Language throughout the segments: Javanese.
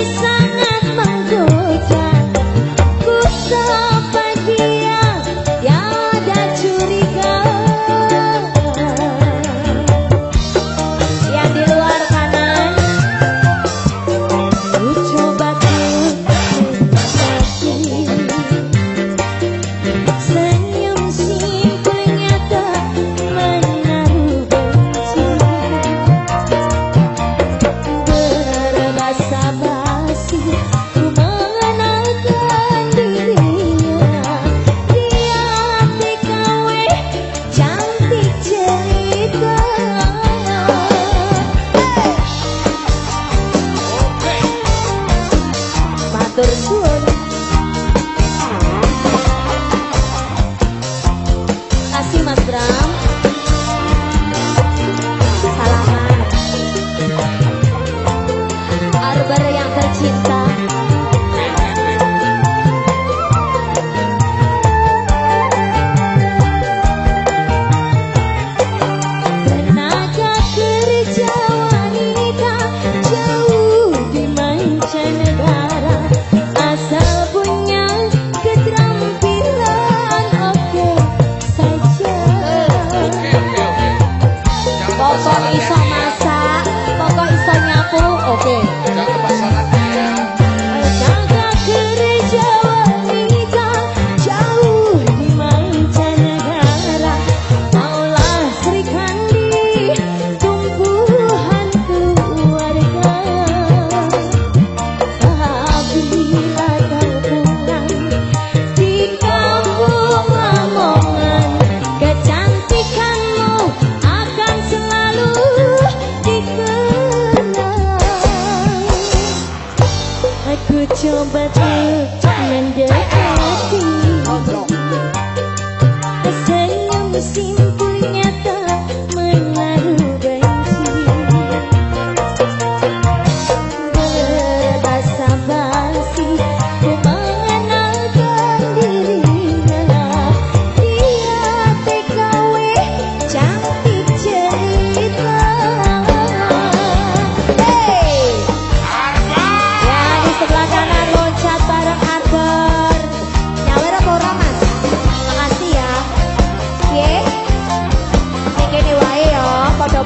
Lisa. tersuara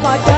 my God.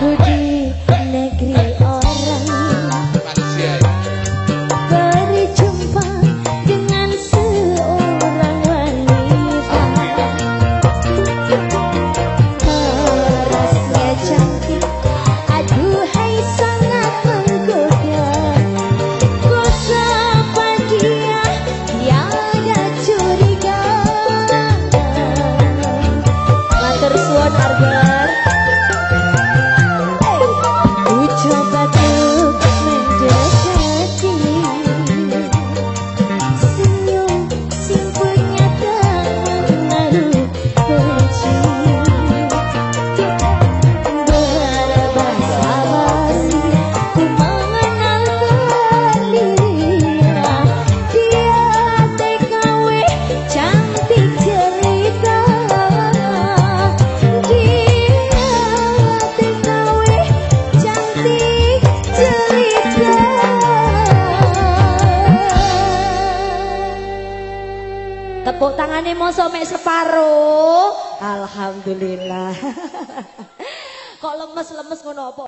could you? Tepuk tangane mosok mek separo. Alhamdulillah. Kok lemes-lemes ngono apa?